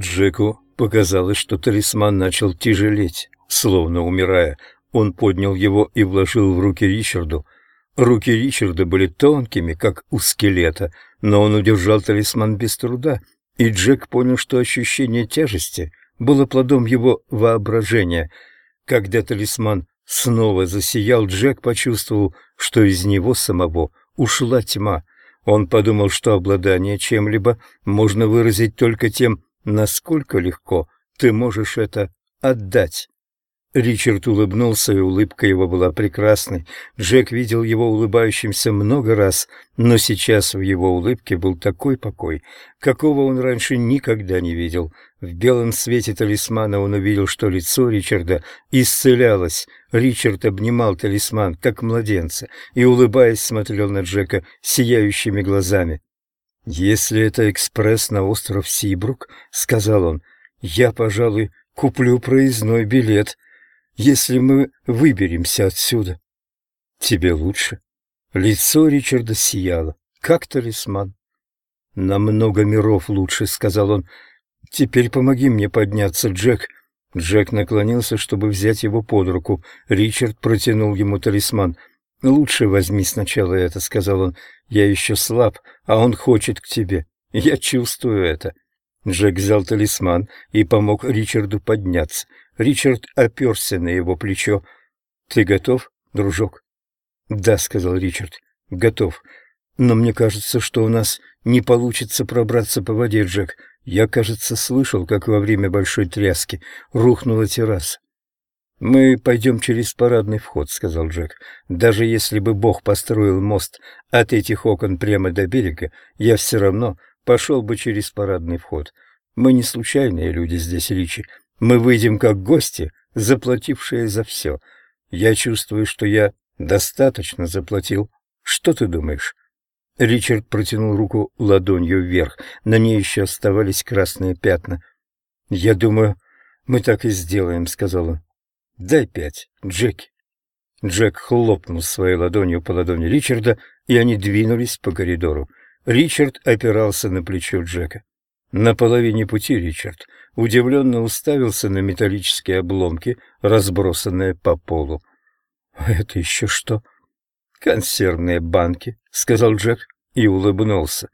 Джеку показалось, что талисман начал тяжелеть, словно умирая. Он поднял его и вложил в руки Ричарду. Руки Ричарда были тонкими, как у скелета, но он удержал талисман без труда, и Джек понял, что ощущение тяжести было плодом его воображения. Когда талисман снова засиял, Джек почувствовал, что из него самого ушла тьма. Он подумал, что обладание чем-либо можно выразить только тем, насколько легко ты можешь это отдать. Ричард улыбнулся, и улыбка его была прекрасной. Джек видел его улыбающимся много раз, но сейчас в его улыбке был такой покой, какого он раньше никогда не видел. В белом свете талисмана он увидел, что лицо Ричарда исцелялось. Ричард обнимал талисман, как младенца, и, улыбаясь, смотрел на Джека сияющими глазами. «Если это экспресс на остров Сибрук, — сказал он, — я, пожалуй, куплю проездной билет» если мы выберемся отсюда. Тебе лучше. Лицо Ричарда сияло, как талисман. Намного миров лучше, сказал он. Теперь помоги мне подняться, Джек. Джек наклонился, чтобы взять его под руку. Ричард протянул ему талисман. «Лучше возьми сначала это», — сказал он. «Я еще слаб, а он хочет к тебе. Я чувствую это». Джек взял талисман и помог Ричарду подняться. Ричард оперся на его плечо. «Ты готов, дружок?» «Да», — сказал Ричард, — «готов. Но мне кажется, что у нас не получится пробраться по воде, Джек. Я, кажется, слышал, как во время большой тряски рухнула терраса. «Мы пойдем через парадный вход», — сказал Джек. «Даже если бы Бог построил мост от этих окон прямо до берега, я все равно пошел бы через парадный вход. Мы не случайные люди здесь, Ричи. Мы выйдем как гости, заплатившие за все. Я чувствую, что я достаточно заплатил. Что ты думаешь?» Ричард протянул руку ладонью вверх. На ней еще оставались красные пятна. «Я думаю, мы так и сделаем», — сказал он. «Дай пять, Джеки». Джек хлопнул своей ладонью по ладони Ричарда, и они двинулись по коридору. Ричард опирался на плечо Джека. На половине пути Ричард удивленно уставился на металлические обломки, разбросанные по полу. «А это еще что?» «Консервные банки», — сказал Джек и улыбнулся.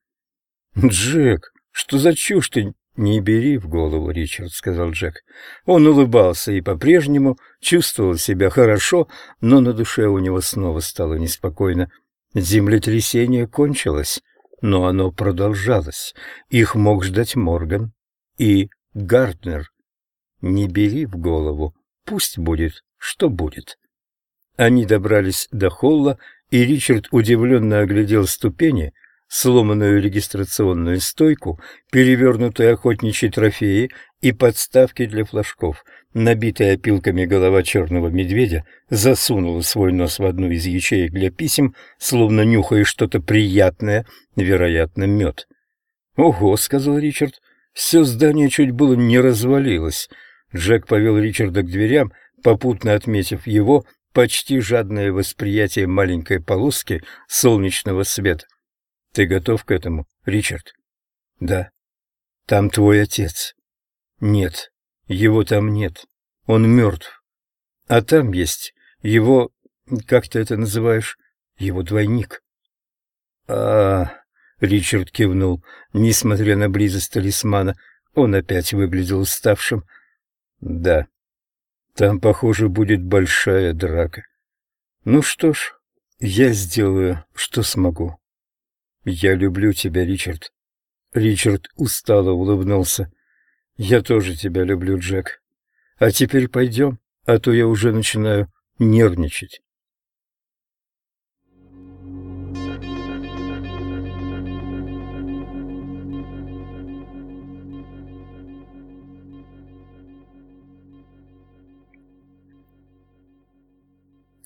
«Джек, что за чушь ты «Не бери в голову, Ричард», — сказал Джек. Он улыбался и по-прежнему чувствовал себя хорошо, но на душе у него снова стало неспокойно. Землетрясение кончилось, но оно продолжалось. Их мог ждать Морган и Гарднер. «Не бери в голову, пусть будет, что будет». Они добрались до холла, и Ричард удивленно оглядел ступени — сломанную регистрационную стойку, перевернутые охотничьи трофеи и подставки для флажков. Набитая опилками голова черного медведя засунула свой нос в одну из ячеек для писем, словно нюхая что-то приятное, вероятно, мед. «Ого!» — сказал Ричард. «Все здание чуть было не развалилось». Джек повел Ричарда к дверям, попутно отметив его почти жадное восприятие маленькой полоски солнечного света. Ты готов к этому, Ричард? Да. Там твой отец. Нет, его там нет. Он мертв. А там есть его, как ты это называешь, его двойник. А, Ричард кивнул, несмотря на близость талисмана, он опять выглядел уставшим. Да. Там, похоже, будет большая драка. Ну что ж, я сделаю, что смогу. «Я люблю тебя, Ричард». Ричард устало улыбнулся. «Я тоже тебя люблю, Джек. А теперь пойдем, а то я уже начинаю нервничать».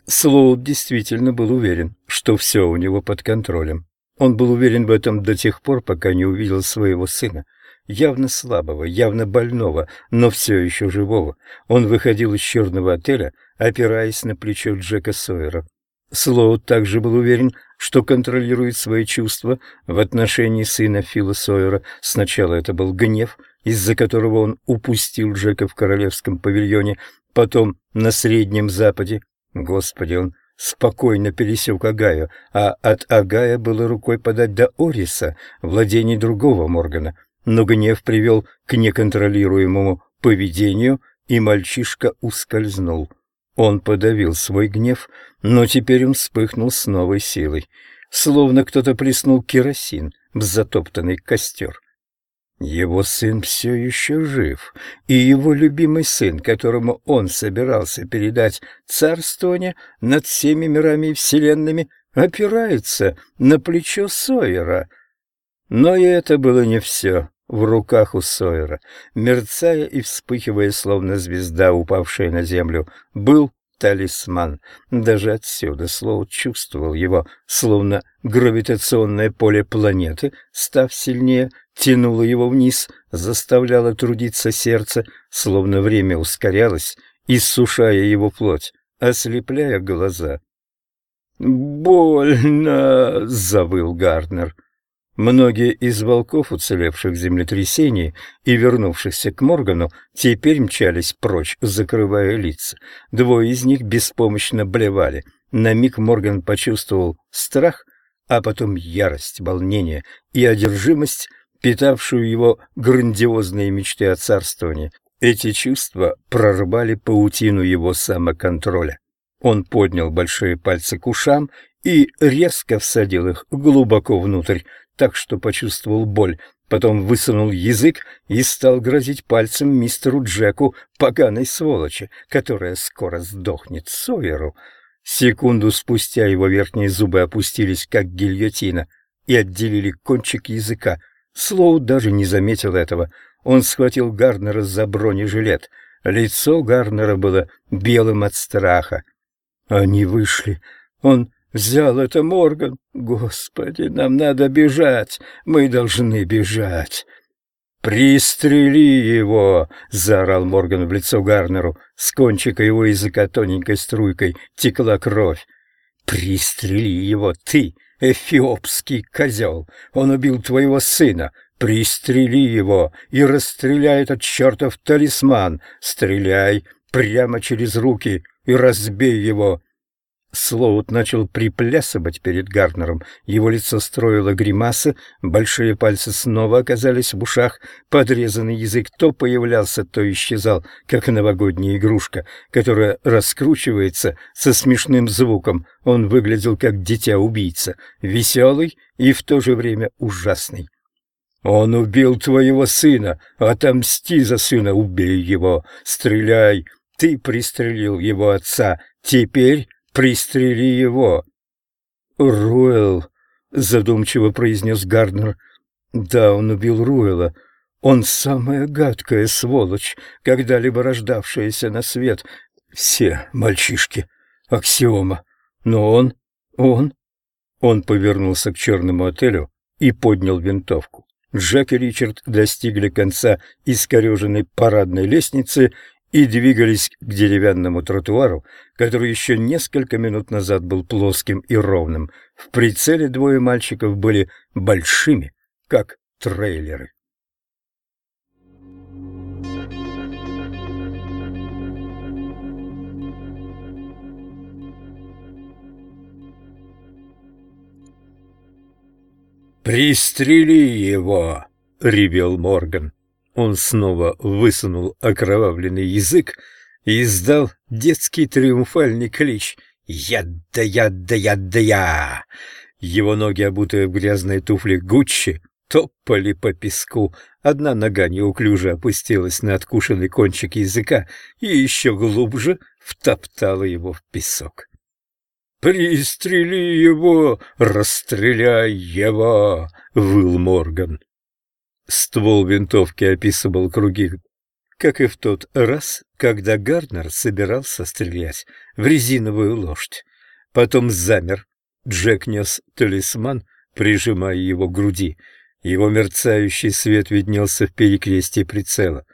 Слоуд действительно был уверен, что все у него под контролем. Он был уверен в этом до тех пор, пока не увидел своего сына, явно слабого, явно больного, но все еще живого. Он выходил из черного отеля, опираясь на плечо Джека Сойера. Слоуд также был уверен, что контролирует свои чувства в отношении сына Фила Сойера. Сначала это был гнев, из-за которого он упустил Джека в королевском павильоне, потом на Среднем Западе. Господи, он спокойно пересек Агаю, а от Агая было рукой подать до Ориса, владений другого Моргана. Но гнев привел к неконтролируемому поведению, и мальчишка ускользнул. Он подавил свой гнев, но теперь он вспыхнул с новой силой, словно кто-то плеснул керосин в затоптанный костер. Его сын все еще жив, и его любимый сын, которому он собирался передать царствование над всеми мирами и вселенными, опирается на плечо Сойера. Но и это было не все. В руках у Сойера, мерцая и вспыхивая, словно звезда, упавшая на землю, был талисман. Даже отсюда слово чувствовал его, словно гравитационное поле планеты, став сильнее, тянуло его вниз, заставляло трудиться сердце, словно время ускорялось, иссушая его плоть, ослепляя глаза. «Больно!» — завыл Гарднер. Многие из волков, уцелевших в землетрясении и вернувшихся к Моргану, теперь мчались прочь, закрывая лица. Двое из них беспомощно блевали. На миг Морган почувствовал страх, а потом ярость, волнение и одержимость, питавшую его грандиозные мечты о царствовании. Эти чувства прорвали паутину его самоконтроля. Он поднял большие пальцы к ушам и резко всадил их глубоко внутрь, так что почувствовал боль, потом высунул язык и стал грозить пальцем мистеру Джеку, поганой сволочи, которая скоро сдохнет Сойеру. Секунду спустя его верхние зубы опустились, как гильотина, и отделили кончик языка. Слоу даже не заметил этого. Он схватил Гарнера за бронежилет. Лицо Гарнера было белым от страха. Они вышли. Он Взял это Морган. Господи, нам надо бежать. Мы должны бежать. «Пристрели его!» — заорал Морган в лицо Гарнеру. С кончика его языка тоненькой струйкой текла кровь. «Пристрели его, ты, эфиопский козел! Он убил твоего сына! Пристрели его и расстреляй этот чертов талисман! Стреляй прямо через руки и разбей его!» Слоут начал приплясывать перед Гарднером. Его лицо строило гримасы, большие пальцы снова оказались в ушах, подрезанный язык то появлялся, то исчезал, как новогодняя игрушка, которая раскручивается со смешным звуком. Он выглядел как дитя-убийца, веселый и в то же время ужасный. «Он убил твоего сына! Отомсти за сына! Убей его! Стреляй! Ты пристрелил его отца! Теперь Пристрели его. Руэлл, задумчиво произнес Гарднер. Да, он убил Руэлла. Он самая гадкая сволочь, когда-либо рождавшаяся на свет. Все мальчишки. Аксиома. Но он... он... Он повернулся к черному отелю и поднял винтовку. Джек и Ричард достигли конца искореженной парадной лестницы и двигались к деревянному тротуару, который еще несколько минут назад был плоским и ровным. В прицеле двое мальчиков были большими, как трейлеры. «Пристрели его!» — ревел Морган. Он снова высунул окровавленный язык и издал детский триумфальный клич «Я да я да я да я!». Его ноги, обутые в грязные туфли Гуччи, топали по песку. Одна нога неуклюже опустилась на откушенный кончик языка и еще глубже втоптала его в песок. «Пристрели его! Расстреляй его!» — выл Морган. Ствол винтовки описывал круги, как и в тот раз, когда Гарднер собирался стрелять в резиновую лошадь. Потом замер. Джек нес талисман, прижимая его к груди. Его мерцающий свет виднелся в перекрестии прицела.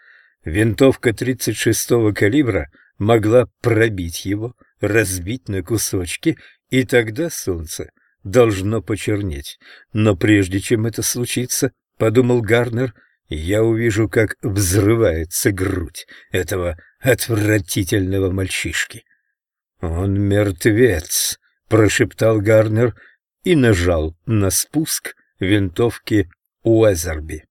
Винтовка 36-го калибра могла пробить его, разбить на кусочки, и тогда солнце должно почернеть. Но прежде чем это случится, — подумал Гарнер, я увижу, как взрывается грудь этого отвратительного мальчишки. «Он мертвец», — прошептал Гарнер и нажал на спуск винтовки Уэзерби.